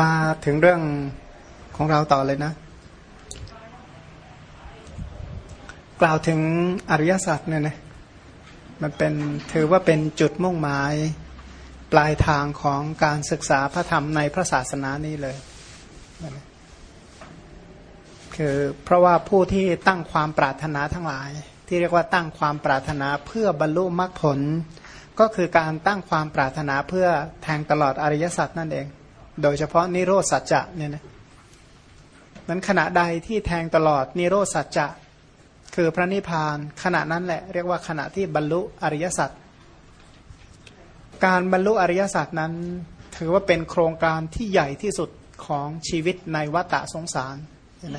มาถึงเรื่องของเราต่อเลยนะ กล่าวถึงอริยสัจเนี่ยนะมันเป็นถือว่าเป็นจุดมุ่งหมายปลายทางของการศึกษาพระธรรมในพระศาสนานี้เลย คือเพราะว่าผู้ที่ตั้งความปรารถนาทั้งหลาย ที่เรียกว่าตั้งความปรารถนาเพื่อบรรลุมรรคผล ก็คือการตั้งความปรารถนาเพื่อแทงตลอดอริยสัจนั่นเอง โดยเฉพาะนิโรธสัจจะเนี่ยนะนั้นขณะใดที่แทงตลอดนิโรธสัจจะคือพระนิพพานขณะนั้นแหละเรียกว่าขณะที่บรรลุอริยสัจการบรรลุอริยสัจนั้น ถือว่าเป็นโครงการที่ใหญ่ที่สุดของชีวิตในวัฏสงสารเห็นไหม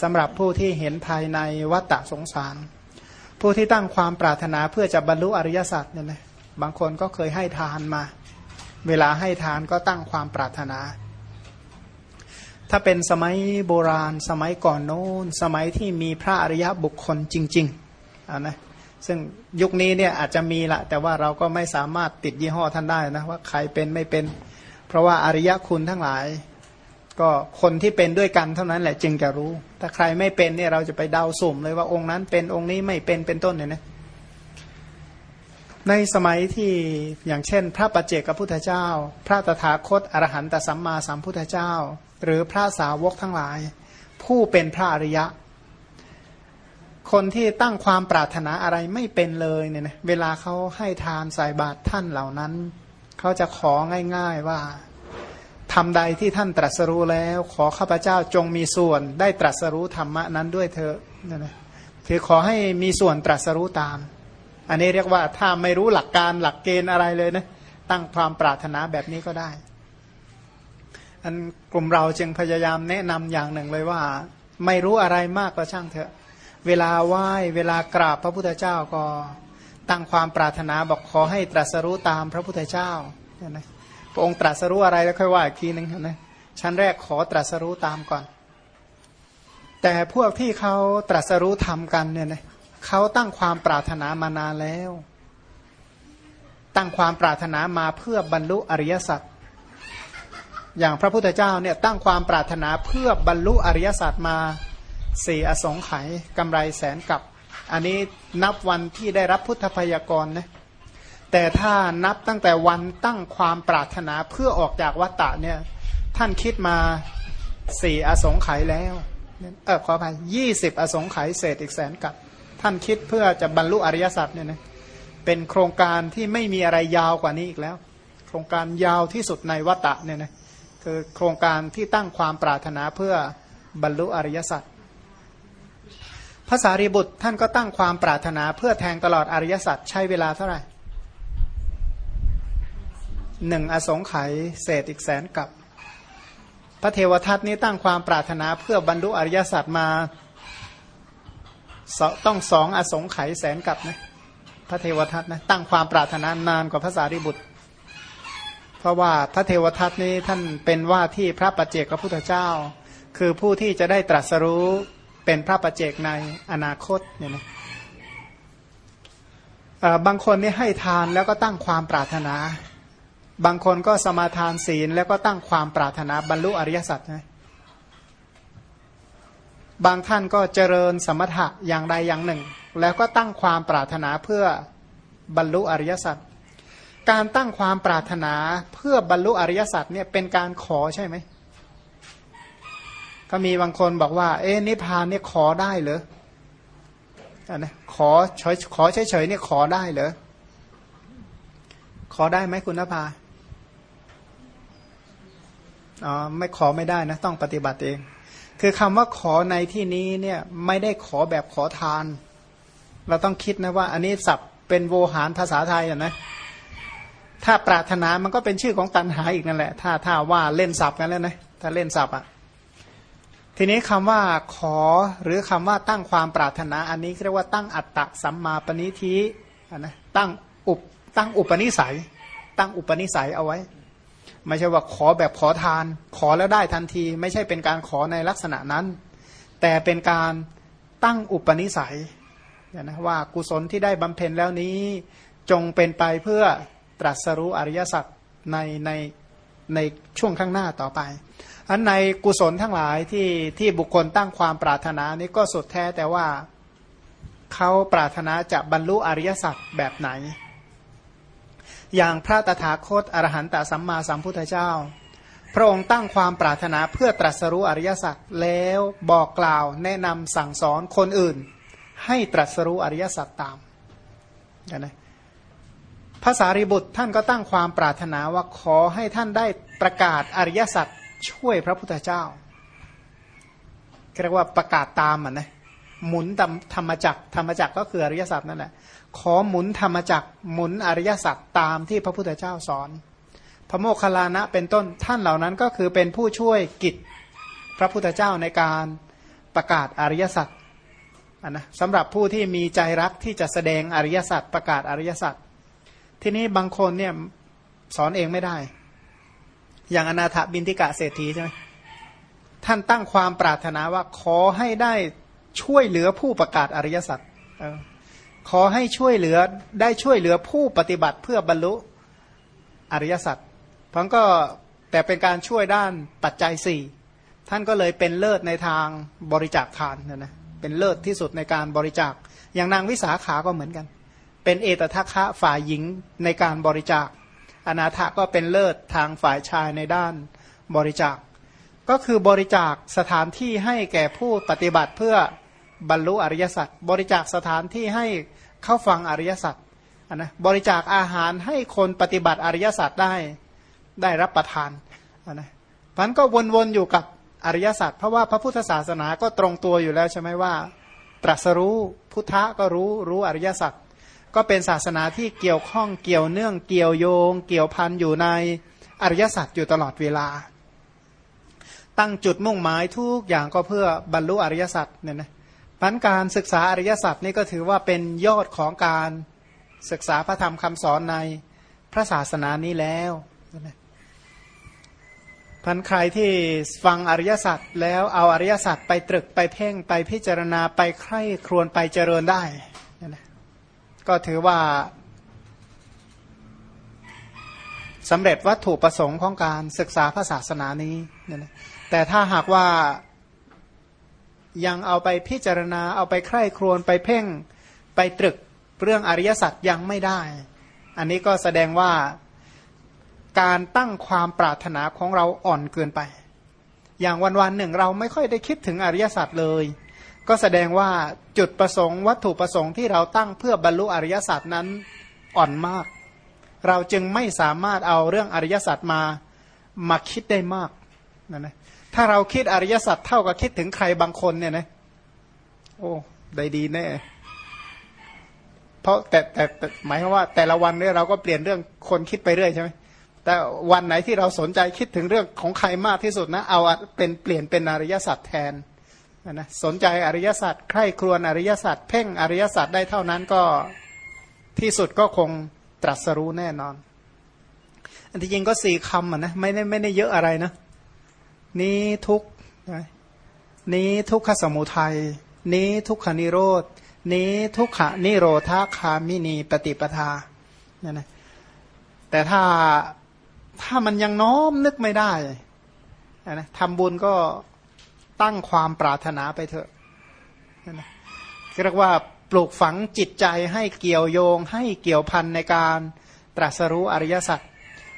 สำหรับผู้ที่เห็นภายในวัฏสงสาร ผู้ที่ตั้งความปรารถนาเพื่อจะบรรลุอริยสัจเนี่ยนะบางคนก็เคยให้ทานมา เวลาให้ทานก็ตั้งความปรารถนา ถ้าเป็นสมัยโบราณ สมัยก่อนโน้น สมัยที่มีพระอริยบุคคลจริงๆอ่านะซึ่งยุคนี้เนี่ยอาจจะมีละแต่ว่าเราก็ไม่สามารถติดยี่ห้อท่านได้นะว่าใครเป็นไม่เป็น เพราะว่าอริยคุณทั้งหลาย ก็คนที่เป็นด้วยกันเท่านั้นแหละจึงจะรู้ ถ้าใครไม่เป็นเนี่ยเราจะไปเดาสุ่มเลยว่าองค์นั้นเป็นองค์นี้ไม่เป็นเป็นต้นเนี่ยนะ ในสมัยที่อย่างเช่น พระปัจเจกพุทธเจ้า พระตถาคตอรหันตสัมมาสัมพุทธเจ้า หรือพระสาวกทั้งหลาย ผู้เป็นพระอริยะ คนที่ตั้งความปรารถนาอะไรไม่เป็นเลยเนี่ยนะเวลาเขาให้ทานใส่บาตรท่านเหล่านั้น เขาจะของ่ายๆว่าทำใดที่ท่านตรัสรู้แล้ว ขอข้าพเจ้าจงมีส่วนได้ตรัสรู้ธรรมะนั้นด้วยเถอะนี่นะคือขอให้มีส่วนตรัสรู้ตาม อันนี้เรียกว่าถ้าไม่รู้หลักการหลักเกณฑ์อะไรเลยนะตั้งความปรารถนาแบบนี้ก็ได้ อันกลุ่มเราจึงพยายามแนะนำอย่างหนึ่งเลยว่า ไม่รู้อะไรมากก็ช่างเถอะ เวลาไหว้เวลากราบพระพุทธเจ้าก็ตั้งความปรารถนาบอกขอให้ตรัสรู้ตามพระพุทธเจ้านะพระองค์ตรัสรู้อะไรแล้วค่อยว่าอีกทีหนึ่งนะชั้นแรกขอตรัสรู้ตามก่อน แต่พวกที่เขาตรัสรู้ทำกันเนี่ยนะเเขาตั้งความปรารถนามานานแล้ว ตั้งความปรารถนามาเพื่อบรรลุอริยสัจอย่างพระพุทธเจ้าเนี่ยตั้งความปรารถนาเพื่อบรรลุอริยสัจมาสี่อสงไขยกำไรแสนกับ อันนี้นับวันที่ได้รับพุทธพยากรนะแต่ถ้านับตั้งแต่วันตั้งความปรารถนาเพื่อออกจากวัฏฏะเนี่ยท่านคิดมาสี่อสงไขยแล้วเออขออภัยยี่สิบอสงไขยเศษอีกแสนกับ ท่านคิดเพื่อจะบรรลุอริยสัจเนี่ยนะเป็นโครงการที่ไม่มีอะไรยาวกว่านี้อีกแล้ว โครงการยาวที่สุดในวัฏฏะเนี่ยนะคือโครงการที่ตั้งความปรารถนาเพื่อบรรลุอริยสัจภาษารีบุตรท่านก็ตั้งความปรารถนาเพื่อแทงตลอดอริยสัจใช้เวลาเท่าไหร่หนึ่งอสงไขยเศษอีกแสนกับ พระเทวทัตนี้ตั้งความปรารถนาเพื่อบรรลุอริยสัจมา ต้องสองอสงไขยแสนกับนะพระเทวทัตนะตั้งความปรารถนานานกว่าภาษารีบุตร เพราะว่าพระเทวทัตนี้ท่านเป็นว่าที่พระปัจเจกพระพุทธเจ้า คือผู้ที่จะได้ตรัสรู้เป็นพระประเจกในอนาคตเนี่ยนะบางคนนี่ให้ทานแล้วก็ตั้งความปรารถนา บางคนก็สมาทานศีลแล้วก็ตั้งความปรารถนาบรรลุอริยสัจนะ บางท่านก็เจริญสมถะอย่างใดอย่างหนึ่ง แล้วก็ตั้งความปรารถนาเพื่อบรรลุอริยสัจการตั้งความปรารถนาเพื่อบรรลุอริยสัจเนี่ยเป็นการขอใช่ไหมก็มีบางคนบอกว่า เอ๊นิพพานเนี่ยขอได้เหรออันนะขอเฉยขอเฉยๆเนี่ยขอได้เหรอขอได้ไหมคุณนภา อ๋อไม่ขอไม่ได้นะต้องปฏิบัติเอง คือคำว่าขอในที่นี้เนี่ยไม่ได้ขอแบบขอทาน เราต้องคิดนะว่า อันนี้ศัพท์เป็นโวหารภาษาไทยอะนะถ้าปรารถนามันก็เป็นชื่อของตันหาอีกนั่นแหละ ถ้าถ้าว่าเล่นศัพท์กันแล้วนะถ้าเล่นศัพท์อะทีนี้คำว่าขอหรือคำว่าตั้งความปรารถนา อันนี้เรียกว่าตั้งอัตตะสัมมาปณิทินะตั้งอุปตั้งอุปนิสัย ตั้งอุปนิสัยเอาไว้ ไม่ใช่ว่าขอแบบขอทาน ขอแล้วได้ทันที ไม่ใช่เป็นการขอในลักษณะนั้น แต่เป็นการตั้งอุปนิสัยนะว่ากุศลที่ได้บำเพ็ญแล้วนี้ จงเป็นไปเพื่อตรัสรู้อริยสัจในในในช่วงข้างหน้าต่อไปอันในกุศลทั้งหลายที่ที่บุคคลตั้งความปรารถนานี้ก็สุดแท้แต่ว่าเขาปรารถนาจะบรรลุอริยสัจแบบไหน อย่างพระตถาคตอรหันตสัมมาสัมพุทธเจ้า พระองค์ตั้งความปรารถนาเพื่อตรัสรู้อริยสัจแล้วบอกกล่าวแนะนำสั่งสอนคนอื่น ให้ตรัสรู้อริยสัจตามนะภาษาริบุตรท่านก็ตั้งความปรารถนาว่าขอให้ท่านได้ประกาศอริยสัจช่วยพระพุทธเจ้าเรียกว่าประกาศตามอะนะหมุนธรรมจักธรรมจักก็คืออริยสัจนั่นแหละ ขอหมุนธรรมจักหมุนอริยสัจตามที่พระพุทธเจ้าสอน พระโมคคัลลานะเป็นต้นท่านเหล่านั้นก็คือเป็นผู้ช่วยกิจพระพุทธเจ้าในการประกาศอริยสัจนนะสำหรับผู้ที่มีใจรักที่จะแสดงอริยสัจประกาศอริยสัจทีนี้บางคนเนี่ยสอนเองไม่ได้ อย่างอนาถบินทิกะเศรษฐีใช่ไหมท่านตั้งความปรารถนาว่าขอให้ได้ช่วยเหลือผู้ประกาศอริยสัจ ขอให้ช่วยเหลือได้ช่วยเหลือผู้ปฏิบัติเพื่อบรรลุอริยสัจพังก็แต่เป็นการช่วยด้านปัจจัยสี่ท่านก็เลยเป็นเลิศในทางบริจาคทานนะนะเป็นเลิศที่สุดในการบริจาค อย่างนางวิสาขาก็เหมือนกัน เป็นเอตทัคคะฝ่ายหญิงในการบริจาค อนาถก็เป็นเลิศทางฝ่ายชายในด้านบริจาค ก็คือบริจาคสถานที่ให้แก่ผู้ปฏิบัติเพื่อบรรลุอริยสัจบริจาคสถานที่ให้ เข้าฟังอริยสัจนะบริจาคอาหารให้คนปฏิบัติอริยสัจได้ได้รับประทานนะพันก็วนๆอยู่กับอริยสัจเพราะว่าพระพุทธศาสนาก็ตรงตัวอยู่แล้วใช่ไหมว่า ตรัสรู้พุทธะก็รู้รู้อริยสัจก็เป็นศาสนาที่เกี่ยวข้องเกี่ยวเนื่องเกี่ยวโยง เกี่ยวพันอยู่ในอริยสัจอยู่ตลอดเวลา ตั้งจุดมุ่งหมายทุกอย่างก็เพื่อบรรลุอริยสัจเนี่ยนะ พันการศึกษาอริยสัจนี่ก็ถือว่าเป็นยอดของการศึกษาพระธรรมคำสอนในพระศาสนานี้แล้วพันใครที่ฟังอริยสัจแล้วเอาอริยสัจไปตรึกไปเพ่งไปพิจารณาไปใคร่ครวญไปเจริญได้ก็ถือว่าสำเร็จวัตถุประสงค์ของการศึกษาพระศาสนานี้แต่ถ้าหากว่า ยังเอาไปพิจารณาเอาไปใคร่ครวญไปเพ่งไปตรึกเรื่องอริยสัจยังไม่ได้ อันนี้ก็แสดงว่าการตั้งความปรารถนาของเราอ่อนเกินไป อย่างวันวันหนึ่งเราไม่ค่อยได้คิดถึงอริยสัจเลย ก็แสดงว่าจุดประสงค์วัตถุประสงค์ที่เราตั้งเพื่อบรรลุอริยสัจนั้นอ่อนมาก เราจึงไม่สามารถเอาเรื่องอริยสัจมามาคิดได้มากนะนะ ถ้าเราคิดอริยสัจเท่ากับคิดถึงใครบางคนเนี่ยนะโอ้ได้ดีแน่เพราะแต่แต่หมายความว่า แต่ละวันเนี่ยเราก็เปลี่ยนเรื่องคนคิดไปเรื่อยใช่ไหมแต่วันไหนที่เราสนใจคิดถึงเรื่องของใครมากที่สุดนะ เอาเป็นเปลี่ยนเป็นอริยสัจแทนนะสนใจอริยสัจใคร่ครวญอริยสัจเพ่งอริยสัจได้เท่านั้นก็ที่สุดก็คงตรัสรู้แน่นอน อันที่จริงก็สี่คำอะนะไม่ได้ไม่ได้เยอะอะไรนะ นี้ทุกนี้ทุกขสมุทัย นี้ทุกขนิโรธ นี้ทุกขนิโรธาคามินีปฏิปทาเนี่ยนะแต่ถ้าถ้ามันยังน้อมนึกไม่ได้นะทำบุญก็ตั้งความปรารถนาไปเถอะนะเรียกว่าปลูกฝังจิตใจให้เกี่ยวโยง ให้เกี่ยวพันในการตรัสรู้อริยสัจ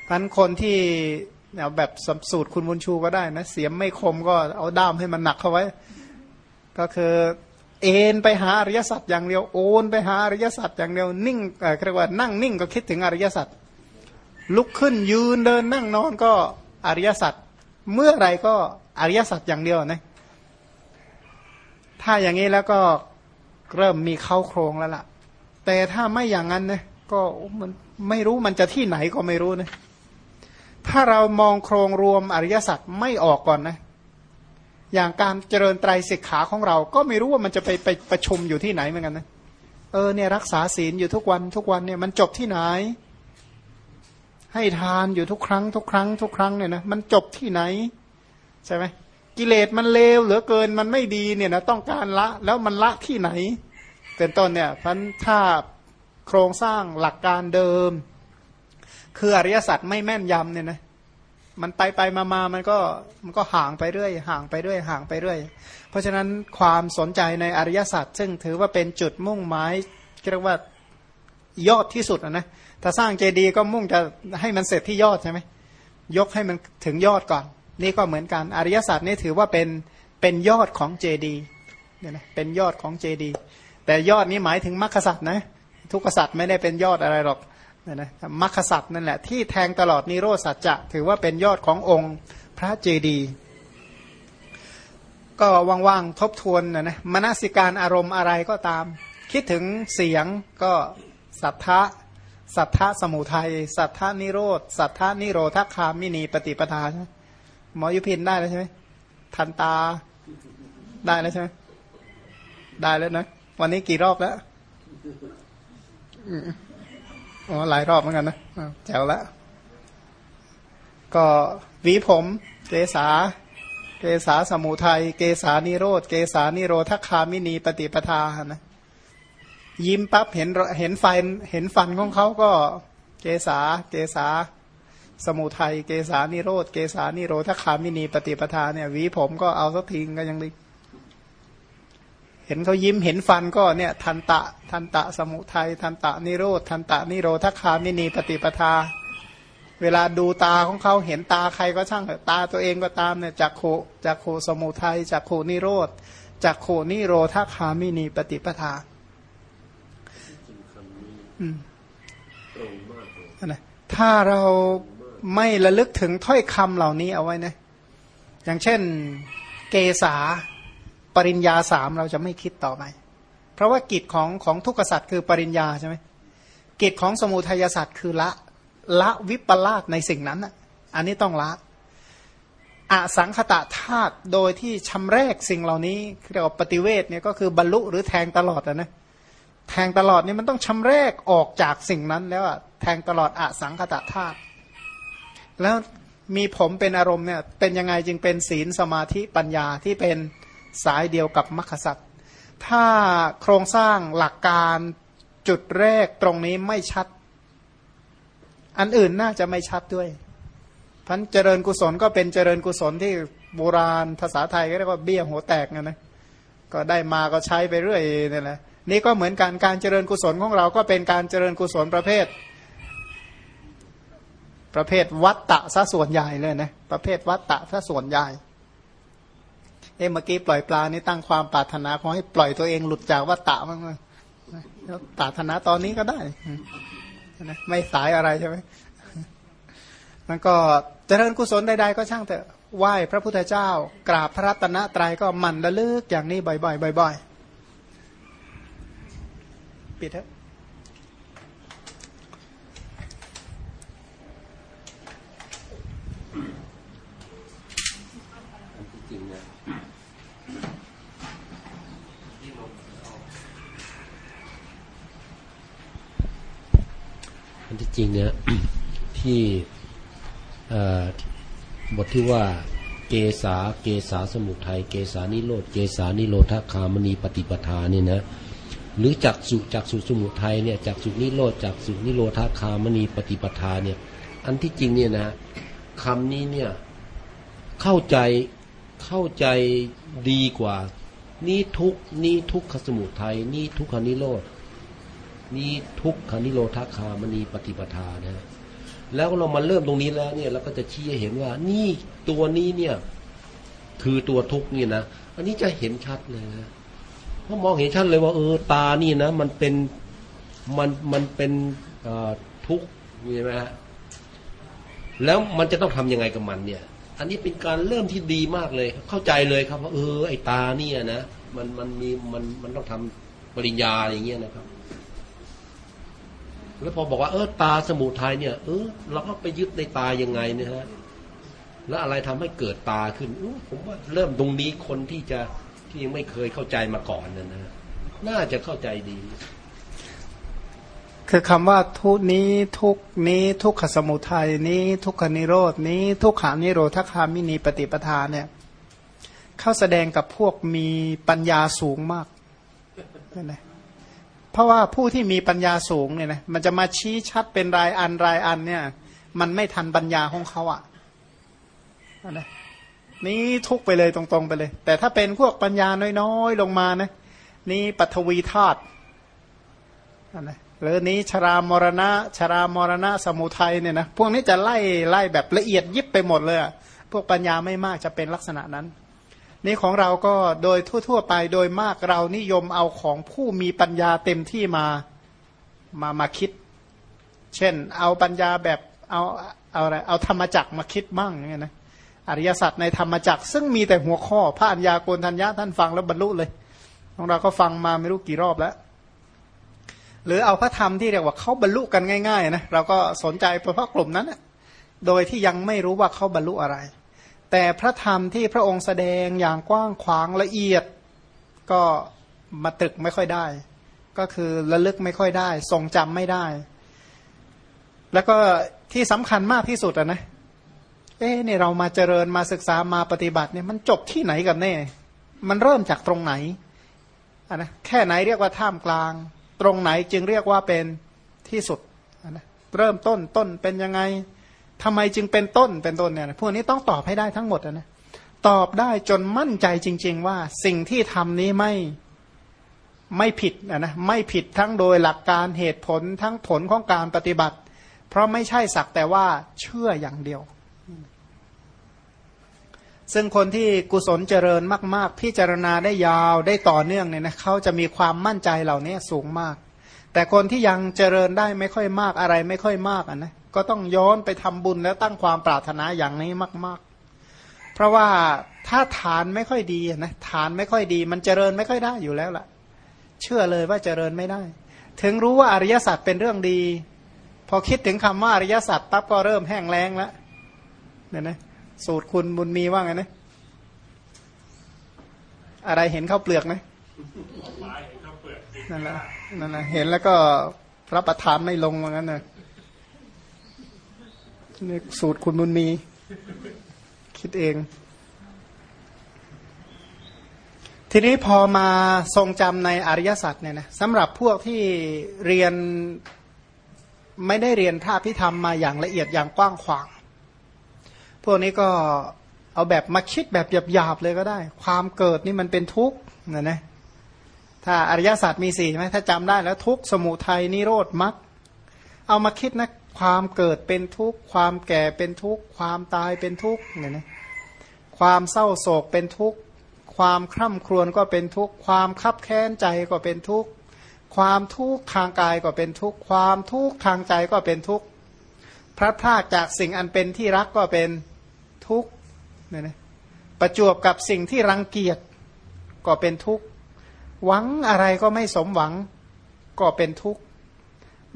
พันคนที่ เอาแบบสูตรคุณบุญชูก็ได้นะ เสียมไม่คมก็เอาด้ามให้มันหนักเข้าไว้ ก็คือเอ็นไปหาอริยสัจอย่างเดียวโอนไปหาอริยสัจอย่างเดียวนิ่งเรียกว่านั่งนิ่งก็คิดถึงอริยสัจลุกขึ้นยืนเดินนั่งนอนก็อริยสัจเมื่อไรก็อริยสัจอย่างเดียวนะถ้าอย่างนี้แล้วก็เริ่มมีเข้าโครงแล้วล่ะ แต่ถ้าไม่อย่างนั้นนะก็มันไม่รู้มันจะที่ไหนก็ไม่รู้นะ ถ้าเรามองโครงรวมอริยสัจไม่ออกก่อนนะ อย่างการเจริญไตรสิกขาของเรา ก็ไม่รู้ว่ามันจะไปไปประชุมอยู่ที่ไหนเหมือนกันนะ เออเนี่ยรักษาศีลอยู่ทุกวันทุกวันเนี่ยมันจบที่ไหน ให้ทานอยู่ทุกครั้ง ทุกครั้ง ทุกครั้งเนี่ยนะมันจบที่ไหนใช่ไหมกิเลสมันเลวเหลือเกินมันไม่ดีเนี่ยนะต้องการละแล้วมันละที่ไหน เป็นต้นเนี่ยพันถ้าโครงสร้างหลักการเดิม คืออริยสัจไม่แม่นยำเนี่ยนะมันไปไปมามามันก็มันก็ห่างไปเรื่อย ห่างไปเรื่อยห่างไปเรื่อย เพราะฉะนั้นความสนใจในอริยสัจซึ่งถือว่าเป็นจุดมุ่งหมายเรียกว่ายอดที่สุดนะถ้าสร้างเจดีย์ก็มุ่งจะให้มันเสร็จที่ยอดใช่ไหมยกให้มันถึงยอดก่อน นี่ก็เหมือนกันอริยสัจนี่ถือว่าเป็นเป็นยอดของเจดีย์เนี่ยนะเป็นยอดของเจดีย์แต่ยอดนี้หมายถึงมรรคสัจนะทุกสัจไม่ได้เป็นยอดอะไรหรอก เนี่ยนะมรรคสัจนั่นแหละที่แทงตลอดนิโรธสัจจะถือว่าเป็นยอดขององค์พระเจดีย์ก็ว่างๆทบทวนนะนะมนสิการอารมณ์อะไรก็ตาม คิดถึงเสียงก็สัทธะสัทธะสมุทัย สัทธานิโรธสัทธานิโรธคามินีปฏิปทาใช่ไหมหมอยุพินได้แล้วใช่ไหมทันตาได้แล้วใช่ไหมได้แล้วนะ วันนี้กี่รอบแล้ว อ๋อหลายรอบเหมือนกันนะแจ๋วแล้วก็วีผม เกษา เกษาสมุทัย เกษานิโรธ เกษานิโรธคามินีปฏิปทานะ ยิ้มปั๊บเห็นเห็นฟันเห็นฟันของเขาก็ เกษา เกษา สมุทัย เกษานิโรธ เกษานิโรธคามินีปฏิปทาเนี่ยวีผมก็เอาสักทีก็ยังดี เห็นเขายิ้มเห็นฟันก็เนี่ยทันตะทันตะสมุทัยทันตะนิโรธทันตะนิโรธคามินีปฏิปทา เวลาดูตาของเขาเห็นตาใครก็ช่างตาตัวเองก็ตามเนี่ยจากโคจากโคสมุทัยจากโคนิโรธจากโคนิโรธคามินีปฏิปทานะถ้าเราไม่ระลึกถึงถ้อยคำเหล่านี้เอาไว้นะ อย่างเช่น เกษา ริญญาสามเราจะไม่คิดต่อไป เพราะว่ากิจของของทุกษัตริย์คือปริญญาใช่ไหมกิจของสมุทัยษัตร์คือละละวิปลาสในสิ่งนั้นอันนี้ต้องละอสังคตะธาตุโดยที่ชำแรกสิ่งเหล่านี้เรียกว่าปฏิเวทเนี่ยก็คือบรรลุหรือแทงตลอดนะแทงตลอดนี่มันต้องชำแรกออกจากสิ่งนั้นแล้วแทงตลอดอสังคตะธาตุแล้วมีผมเป็นอารมณ์เนี่ยเป็นยังไงจึงเป็นศีลสมาธิปัญญาที่เป็น สายเดียวกับมรรคสัตว์ถ้าโครงสร้างหลักการจุดแรกตรงนี้ไม่ชัด อันอื่นน่าจะไม่ชัดด้วยพันเจริญกุศลก็เป็นเจริญกุศลที่โบราณภาษาไทยก็เรียกว่าเบี้ยหัวแตกนะนะก็ได้มาก็ใช้ไปเรื่อยนี่แหละนี่ก็เหมือนการการเจริญกุศลของเราก็เป็นการเจริญกุศลประเภท ประเภทวัตตะซะส่วนใหญ่เลยนะประเภทวัตตะซะส่วนใหญ่ เอ้เมื่อกี้ปล่อยปลานี่ตั้งความปรารถนาขอให้ปล่อยตัวเองหลุดจากวัตตะบ้างเลยปรารถนาตอนนี้ก็ได้นะไม่สายอะไรใช่ไหมมันก็เจริญกุศลใดๆก็ช่างเถอะไหว้พระพุทธเจ้า กราบพระรัตนตรัยก็มันระลึกอย่างนี้บ่อยๆบ่อยๆปิดเถอะ อันที่จริงเนี่ยที่บทที่ว่าเกษาเกษาสมุทัยเกษานิโรธเกษานิโรธคามณีปฏิปทานี่นะหรือจักสุจักสุสมุทัยเนี่ยจักสุนิโรธจักสุนิโรธคามณีปฏิปทาเนี่ยอันที่จริงเนี่ยนะคำนี้เนี่ยเข้าใจเข้าใจดีกว่า นี่ทุกนี่ทุกขสมุทัยนี่ทุกขานิโรธ นี่ทุกขานิโรธาคามณีปฏิปทานะแล้วเรามาเริ่มตรงนี้แล้วเนี่ยเราก็จะชี้เห็นว่า นี่ตัวนี้เนี่ย คือตัวทุกเนี่ยนะอันนี้จะเห็นชัดเลยนะเพราะมองเห็นชัดเลยว่า เออตานี่นะมันเป็นมันมันเป็นทุกข์ใช่ไหมฮะแล้วมันจะต้องทํำยังไงกับมันเนี่ย อันนี้เป็นการเริ่มที่ดีมากเลย เข้าใจเลยครับว่าเออไอ้ตาเนี่ยนะมันมันมีมันมันต้องทำปริญญาอย่างเงี้ยนะครับ แล้วพอบอกว่าเออตาสมุทัยเนี่ยเออเราก็ไปยึดในตายังไงเนี่ยฮะแล้วอะไรทำให้เกิดตาขึ้นผมว่าเริ่มตรงนี้คนที่จะที่ยังไม่เคยเข้าใจมาก่อนนะนะน่าจะเข้าใจดี คือคำว่าทุนี้ทุกนี้ ทุกขสมุทัยนี้ ทุกขนิโรดนี้ ทุกขานิโรธคามินีปฏิปทาเนี่ย เข้าแสดงกับพวกมีปัญญาสูงมากนะ เพราะว่าผู้ที่มีปัญญาสูงเนี่ยนะมันจะมาชี้ชัดเป็นรายอันรายอันเนี่ย มันไม่ทันปัญญาของเขาอะ่ะนะนี้ทุกไปเลยตรงๆไปเลย แต่ถ้าเป็นพวกปัญญาน้อยๆลงมานะนี่ปัทวีธาตุนะหรือนี้ชรามรณะ ชรามรณะสมุทัยเนี่ยนะพวกนี้จะไล่ไล่แบบละเอียดยิบไปหมดเลยพวกปัญญาไม่มากจะเป็นลักษณะนั้น นี่ของเราก็โดยทั่ว ๆ ไปโดยมากเรานิยมเอาของผู้มีปัญญาเต็มที่มามามาคิด เช่น เอาปัญญาแบบเอาเอาอะไรเอาธรรมจักมาคิดบ้างอย่างเงี้ยนะอริยสัจในธรรมจักซึ่งมีแต่หัวข้อ พระอัญญาโกณทัญญาท่านฟังแล้วบรรลุเลยของเราก็ฟังมาไม่รู้กี่รอบแล้ว หรือเอาพระธรรมที่เรียกว่าเขาบรรลุกันง่ายๆนะเราก็สนใจเพราะกลุ่มนั้นโดยที่ยังไม่รู้ว่าเขาบรรลุอะไร แต่พระธรรมที่พระองค์แสดงอย่างกว้างขวางละเอียด ก็มาตรึกไม่ค่อยได้ ก็คือระลึกไม่ค่อยได้ ทรงจำไม่ได้ แล้วก็ที่สำคัญมากที่สุดอะนะเอ๊เนี่ยเรามาเจริญมาศึกษามาปฏิบัติเนี่ยมันจบที่ไหนกันแน่ มันเริ่มจากตรงไหนอะนะแค่ไหนเรียกว่าท่ามกลาง ตรงไหนจึงเรียกว่าเป็นที่สุดอะนะเริ่มต้นต้นเป็นยังไง ทำไมจึงเป็นต้นเป็นต้นเนี่ยพวกนี้ต้องตอบให้ได้ทั้งหมดนะตอบได้จนมั่นใจจริง ๆ ว่าสิ่งที่ทำนี้ไม่ไม่ผิดนะนะไม่ผิดทั้งโดยหลักการเหตุผลทั้งผลของการปฏิบัติ เพราะไม่ใช่สักแต่ว่าเชื่ออย่างเดียว ซึ่งคนที่กุศลเจริญมาก ๆ พิจารณาได้ยาวได้ต่อเนื่องเนี่ยนะเขาจะมีความมั่นใจเหล่านี้สูงมาก แต่คนที่ยังเจริญได้ไม่ค่อยมากอะไรไม่ค่อยมากอะนะ ก็ต้องย้อนไปทำบุญแล้วตั้งความปรารถนาอย่างนี้มาก ๆ เพราะว่าถ้าฐานไม่ค่อยดีนะฐานไม่ค่อยดี มันเจริญไม่ค่อยได้อยู่แล้วล่ะ เชื่อเลยว่าเจริญไม่ได้ ถึงรู้ว่าอริยสัจเป็นเรื่องดี พอคิดถึงคำว่าอริยสัจปั๊บก็เริ่มแห้งแล้งแล้วเนี่ยนะสูตรคุณบุญมีว่าไงนะอะไรเห็นข้าวเปลือกไหมนั่นแหละนั่นแหละเห็นแล้วก็รับประทานไม่ลงเหมือนกัน นะนี่สูตรคุณบุญมี คิดเอง ทีนี้พอมาทรงจำในอริยสัจเนี่ยนะสำหรับพวกที่เรียนไม่ได้เรียนพระพิธรรมมาอย่างละเอียดอย่างกว้างขวาง พวกนี้ก็เอาแบบมาคิดแบบหยาบๆเลยก็ได้ ความเกิดนี่มันเป็นทุกข์นะนะถ้าอริยศาสตร์มีสี่ใช่ไหมถ้าจำได้แล้วทุกข์สมุทัยนิโรธมรรคเอามาคิดนะ ความเกิดเป็นทุกข์ ความแก่เป็นทุกข์ ความตายเป็นทุกข์เนี่ยนะความเศร้าโศกเป็นทุกข์ ความคร่ำครวญก็เป็นทุกข์ ความคับแค้นใจก็เป็นทุกข์ ความทุกข์ทางกายก็เป็นทุกข์ ความทุกข์ทางใจก็เป็นทุกข์ พระพรากจากสิ่งอันเป็นที่รักก็เป็นทุกข์เนี่ยนะประจวบกับสิ่งที่รังเกียจก็เป็นทุกข์ หวังอะไรก็ไม่สมหวังก็เป็นทุกข์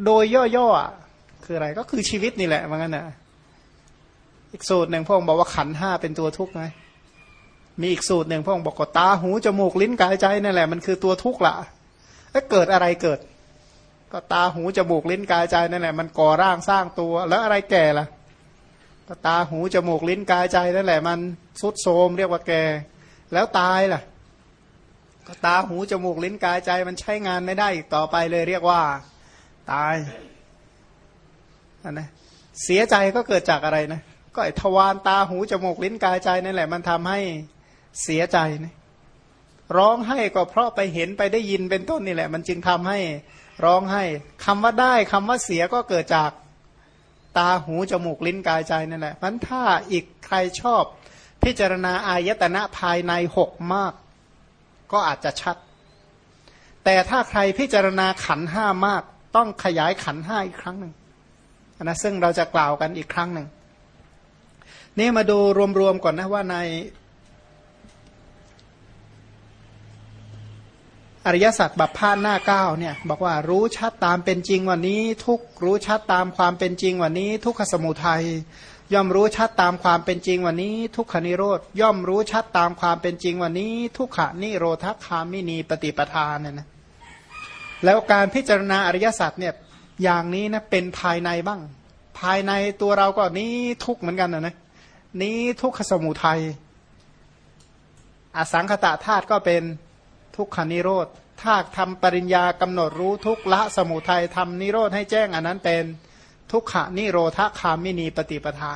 โดยย่อๆ คืออะไรก็คือชีวิตนี่แหละว่างั้นนะอีกสูตรหนึ่งพระองค์บอกว่าขันห้าเป็นตัวทุกข์ไงมีอีกสูตรหนึ่งพระองค์บอกว่าตาหูจมูกลิ้นกายใจนั่นแหละมันคือตัวทุกข์ละแล้วเกิดอะไรเกิด ก็ตาหูจมูกลิ้นกายใจนั่นแหละ มันก่อร่างสร้างตัว แล้วอะไรแก่ล่ะก็ตาหูจมูกลิ้นกายใจนั่นแหละ มันสุดโทมเรียกว่าแก่ แล้วตายล่ะ ก็ตาหูจมูกลิ้นกายใจมันใช้งานไม่ได้อีกต่อไปเลยเรียกว่า ตาย นนะเสียใจก็เกิดจากอะไรนะก็ไอทวารตาหูจมูกลิ้นกายใจนั่นแหละ มันทำให้เสียใจนะร้องให้ก็เพราะไปเห็นไปได้ยินเป็นต้นนี่แหละ มันจึงทำให้ร้องให้คำว่าได้คำว่าเสียก็เกิดจากตาหูจมูกลิ้นกายใจนั่นแหละพันถ้าอีกใครชอบ พิจารณาอายตนะภายในหกมาก ก็อาจจะชัด แต่ถ้าใครพิจารณาขันห้ามาก ต้องขยายขันห้าอีกครั้งหนึ่ง นะซึ่งเราจะกล่าวกันอีกครั้งหนึ่ง นี่มาดูรวมๆก่อนนะว่าในอริยสัจบัพพาหน้าเก้าเนี่ยบอกว่ารู้ชัดตามเป็นจริงวันนี้ ทุกรู้ชัดตามความเป็นจริงวันนี้ ทุกขสมุทัยย่อมรู้ชัดตามความเป็นจริงวันนี้ ทุกขนิโรธย่อมรู้ชัดตามความเป็นจริงวันนี้ ทุกขานิโรธคามินีปฏิปทานเนี่ยนะแล้วการพิจารณาอริยสัจเนี่ย อย่างนี้นะเป็นภายในบ้าง ภายในตัวเราก็นี้ทุกเหมือนกันนะนะนี้ทุกขสมุทัยอสังขตาธาตุก็เป็นทุกขานิโรธถ้าทำปริญญากำหนดรู้ทุกละสมุทัยทำนิโรธให้แจ้งอันนั้นเป็นทุกขานิโรธคามินีปฏิปทา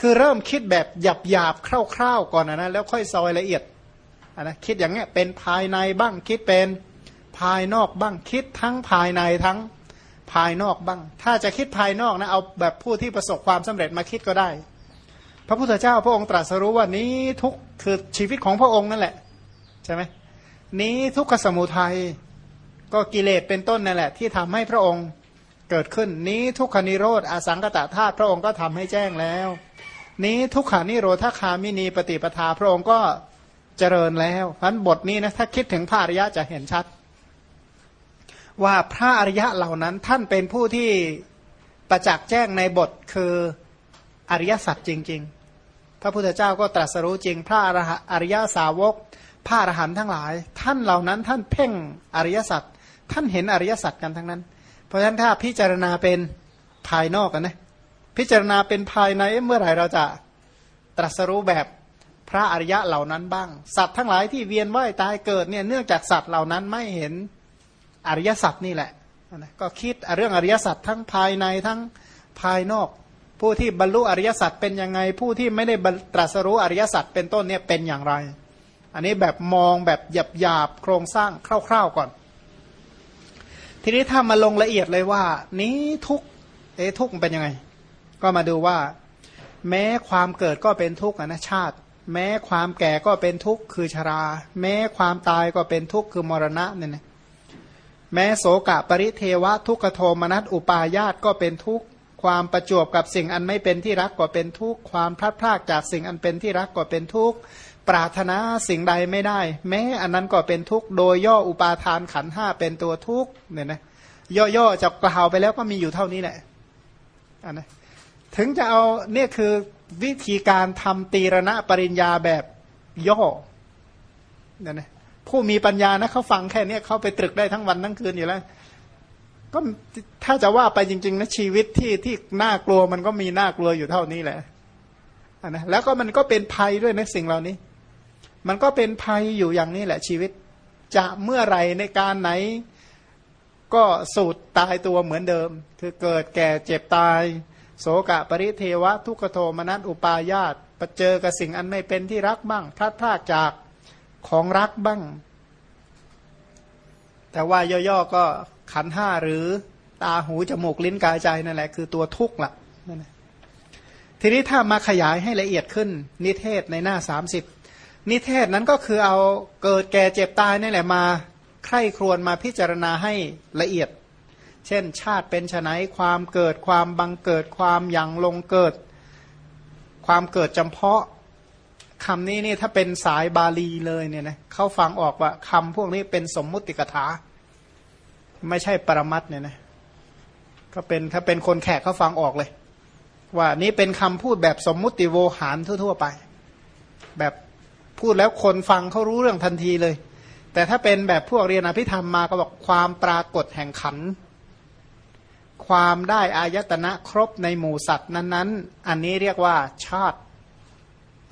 คือเริ่มคิดแบบหยาบหยาบคร่าวๆก่อนนะแล้วค่อยซอยละเอียดนะคิดอย่างเงี้ยเป็นภายในบ้างคิดเป็นภายนอกบ้างคิดทั้งภายในทั้ง ภายนอกบ้าง ถ้าจะคิดภายนอกนะเอาแบบผู้ที่ประสบความสำเร็จมาคิดก็ได้ พระพุทธเจ้าพระองค์ตรัสรู้ว่านี้ทุกคือชีวิตของพระองค์นั่นแหละใช่ไหมนี้ทุกขสมุทัยก็กิเลสเป็นต้นนั่นแหละ ที่ทำให้พระองค์เกิดขึ้น นี้ทุกขนิโรธอสังกตธาตุพระองค์ก็ทำให้แจ้งแล้ว นี้ทุกขานิโรธคามินีปฏิปทาพระองค์ก็เจริญแล้วเพราะบทนี้นะถ้าคิดถึงพระอริยะจะเห็นชัด ว่าพระอริยะเหล่านั้นท่านเป็นผู้ที่ประจักษ์แจ้งในบทคืออริยสัจจริง ๆ พระพุทธเจ้าก็ตรัสรู้จริง พระอริยสาวก พระอรหันต์ทั้งหลาย ท่านเหล่านั้นท่านเพ่งอริยสัจท่านเห็นอริยสัจกันทั้งนั้น เพราะฉะนั้นถ้าพิจารณาเป็นภายนอกกันนะพิจารณาเป็นภายในเมื่อไหร่เราจะตรัสรู้แบบพระอริยะเหล่านั้นบ้าง สัตว์ทั้งหลายที่เวียนว่ายตายเกิดเนี่ยเนื่องจากสัตว์เหล่านั้นไม่เห็น อริยสัจนี่แหละนะก็คิดเรื่องอริยสัจทั้งภายในทั้งภายนอก ผู้ที่บรรลุอริยสัจเป็นยังไง ผู้ที่ไม่ได้ตรัสรู้อริยสัจเป็นต้นเนี่ยเป็นอย่างไร อันนี้แบบมองแบบหยาบหยาบโครงสร้างคร่าวๆก่อน ทีนี้ถ้ามาลงละเอียดเลยว่า นี้ทุกเอทุกเป็นยังไง ก็มาดูว่า แม้ความเกิดก็เป็นทุกข์นะชาติ แม้ความแก่ก็เป็นทุกข์คือชรา แม้ความตายก็เป็นทุกข์คือมรณะเนี่ยนะ แม้โสกะปริเทวะทุกขโทมนัสอุปาญาตก็เป็นทุกข์ ความประจวบกับสิ่งอันไม่เป็นที่รักก็เป็นทุกข์ ความพลัดพรากจากสิ่งอันเป็นที่รักก็เป็นทุกข์ ปรารถนาสิ่งใดไม่ได้ แม้อันนั้นก็เป็นทุกข์ โดยย่ออุปาทานขันห้าเป็นตัวทุกข์เนี่ยนะย่อๆจะกล่าวไปแล้วก็มีอยู่เท่านี้แหละอันนะถึงจะเอาเนี่ยคือวิธีการทำตีรณะปริญญาแบบย่อเนี่ยนะ ผู้มีปัญญานะเขาฟังแค่เนี้ยเขาไปตรึกได้ทั้งวันทั้งคืนอยู่แล้ว ก็ถ้าจะว่าไปจริง ๆ นะชีวิตที่ที่น่ากลัวมันก็มีน่ากลัวอยู่เท่านี้แหละนะแล้วก็มันก็เป็นภัยด้วยในสิ่งเหล่านี้ มันก็เป็นภัยอยู่อย่างนี้แหละชีวิต จะเมื่อไรในการไหน ก็สูตรตายตัวเหมือนเดิม คือเกิดแก่เจ็บตาย โสกะปริเทวะ ทุกขโทมนัสอุปาญาตประเจอกับสิ่งอันไม่เป็นที่รักบ้างพลาดพลาดจาก ของรักบ้าง แต่ว่าย่อๆก็ขันห้าหรือตาหูจมูกลิ้นกายใจนั่นแหละ คือตัวทุกข์ละนั่นแหละทีนี้ถ้ามาขยายให้ละเอียดขึ้น นิเทศในหน้าสามสิบนิเทศนั้นก็คือเอาเกิดแก่เจ็บตายนี่แหละมาใคร่ครวญมาพิจารณาให้ละเอียด เช่น ชาติเป็นไนความเกิดความบังเกิดความยังลงเกิด ความเกิดจำเพาะ คำนี้นี่ถ้าเป็นสายบาลีเลยเนี่ยนะเขาฟังออกว่าคำพวกนี้เป็นสมมุติกถา ไม่ใช่ปรมัตเนี่ยนะก็เป็นถ้าเป็นคนแขกเขาฟังออกเลย ว่านี้เป็นคำพูดแบบสมมุติโวหารทั่ว ๆ ไป แบบพูดแล้วคนฟังเขารู้เรื่องทันทีเลย แต่ถ้าเป็นแบบพวกเรียนอภิธรรมมาก็บอกความปรากฏแห่งขัน ความได้อายตนะครบในหมู่สัตว์นั้น ๆ อันนี้เรียกว่าชาติ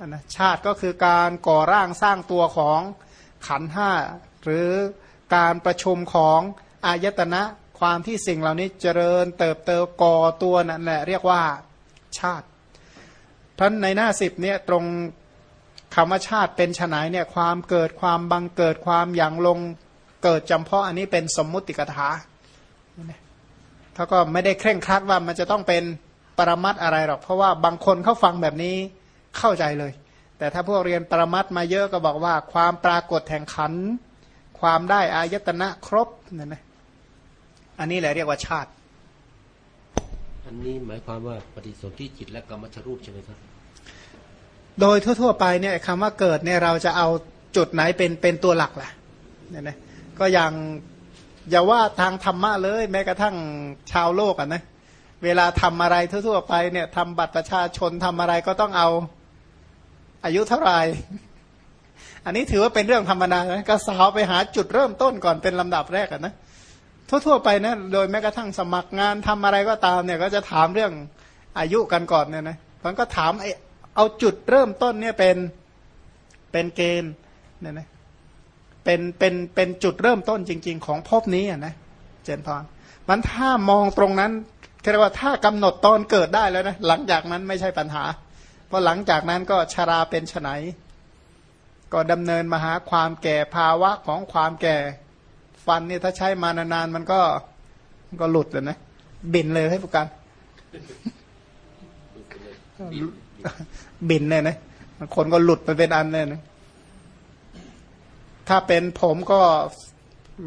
นะชาติก็คือการก่อร่างสร้างตัวของขันห้าหรือการประชุมของอายตนะความที่สิ่งเหล่านี้เจริญเติบโตก่อตัวนั่นแหละเรียกว่าชาติท่านในหน้าสิบเนี่ยตรงคำว่าชาติเป็นฉนายเนี่ยความเกิดความบังเกิดความอย่างลงเกิดจำเพาะอันนี้เป็นสมมุติกถาเขาก็ไม่ได้เคร่งครัดว่ามันจะต้องเป็นปรมัตอะไรหรอก เพราะว่าบางคนเขาฟังแบบนี้ เข้าใจเลย แต่ถ้าพวกเรียนปรมัตมาเยอะก็บอกว่า ความปรากฏแห่งขัน ความได้อายตนะครบนั่นนะอันนี้แหละเรียกว่าชาติ อันนี้หมายความว่าปฏิสนธิจิตและกรรมชรูปใช่ไหมครับ โดยทั่ว ๆ ไปเนี่ยคำว่าเกิดเนี่ยเราจะเอาจุดไหนเป็นเป็นตัวหลักล่ะเนี่ยนะก็อย่างอย่าว่าทางธรรมะเลย แม้กระทั่งชาวโลกอะนะเวลาทำอะไรทั่วๆไปเนี่ยทำบัตรประชาชนทำอะไรก็ต้องเอา อายุเท่าไหร่อันนี้ถือว่าเป็นเรื่องธรรมดานะก็สาวไปหาจุดเริ่มต้นก่อนเป็นลำดับแรกนะทั่วๆไปนะโดยแม้กระทั่งสมัครงานทำอะไรก็ตามเนี่ย ก็จะถามเรื่องอายุกันก่อนเนี่ยนะมันก็ถามเอาจุดเริ่มต้นเนี่ยเป็นเป็นเกณฑ์เนี่ยนะเป็นเป็นเป็นจุดเริ่มต้นจริง ๆ ของภพนี้อะนะเจนพรมันถ้ามองตรงนั้นเรียกว่าถ้ากำหนดตอนเกิดได้แล้วนะหลังจากนั้นไม่ใช่ปัญหา เพราะหลังจากนั้นก็ชราเป็นไฉนก็ดำเนินมาหาความแก่ภาวะของความแก่ ฟันเนี่ยถ้าใช้มานานๆมันก็มันก็หลุดเลยนะบินเลยให้ผู้การบินเลยนะบางคนก็หลุดไปเป็นอันเลยนะถ้าเป็นผมก็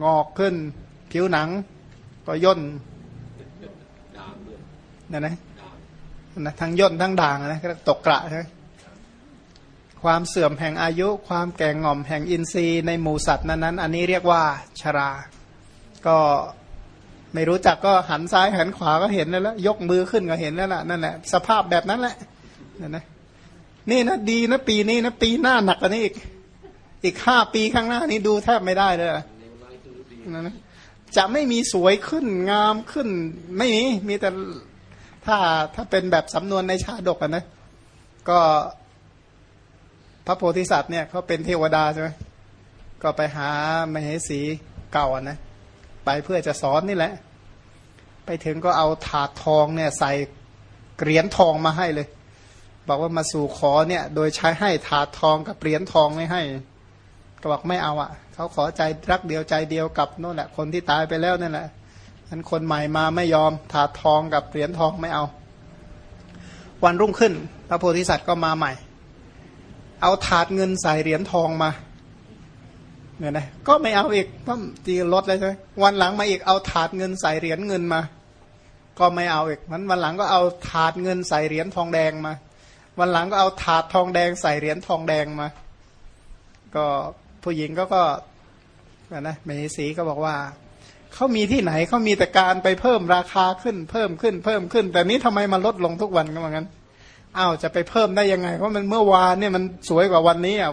งอกขึ้น ผิวหนัง ก็ย่นนะนะ นะทั้งย่นทั้งด่างนะก็ตกกระใช่ไหมความเสื่อมแห่งอายุ ความแก่งง่อมแห่งอินทรีย์ในหมูสัตว์นั้นนั้นอันนี้เรียกว่าชรา ก็ไม่รู้จักก็หันซ้ายหันขวาก็เห็นแล้วละยกมือขึ้นก็เห็นแล้วล่ะนั่นแหละสภาพแบบนั้นแหละนั่นนะนี่นะดีนะปีนี้นะปีหน้าหนักกว่านี้อีก อีกห้าปีข้างหน้านี้ดูแทบไม่ได้เลยนั่นนะจะไม่มีสวยขึ้นงามขึ้น ไม่มีมีแต่ ถ้าถ้าเป็นแบบสำนวนในชาดกอะนะ ก็พระโพธิสัตว์เนี่ยเขาเป็นเทวดาใช่ไหมก็ไปหามเหสีเก่าอะนะ ไปเพื่อจะสอนนี่แหละ ไปถึงก็เอาถาดทองเนี่ยใส่เหรียญทองมาให้เลย บอกว่ามาสู่ขอเนี่ย โดยใช้ให้ถาดทองกับเหรียญทองไม่ให้ ก็บอกไม่เอาอะ่ะ เขาขอใจรักเดียวใจเดียวกับโน่นแหละ คนที่ตายไปแล้วนั่นแหละ นั้นคนใหม่มาไม่ยอมถาดทองกับเหรียญทองไม่เอา วันรุ่งขึ้น พระโพธิสัตว์ก็มาใหม่ เอาถาดเงินใส่เหรียญทองมาเนี่ยนะก็ไม่เอาอีกเพราะตีลดเลยใช่ไหมวันหลังมาอีกเอาถาดเงินใส่เหรียญเงินมา ก็ไม่เอาอีกมันวันหลังก็เอาถาดเงินใส่เหรียญทองแดงมา วันหลังก็เอาถาดทองแดงใส่เหรียญทองแดงมา ก็ผู้หญิงก็ก็นะเมสีก็บอกว่า เขามีที่ไหนเขามีแต่การไปเพิ่มราคาขึ้นเพิ่มขึ้นเพิ่มขึ้น แต่นี้ทำไมมันลดลงทุกวันก็เหมือนกันอ้าวจะไปเพิ่มได้ยังไงเพราะมันเมื่อวานเนี่ยมันสวยกว่าวันนี้อะ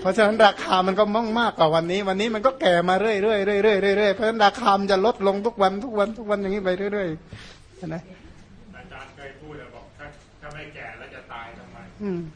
เพราะฉะนั้นราคามันก็มั่งมากกว่าวันนี้ วันนี้มันก็แก่มาเรื่อยเรื่อยเรื่อยเรื่อยเรื่อยเพราะฉะนั้นราคามันจะลดลงทุกวันทุกวันทุกวันอย่างนี้ไปเรื่อยๆนะอาจารย์เคยพูดอะบอกถ้าถ้าไม่แก่แล้วจะตายทำไมอืมเ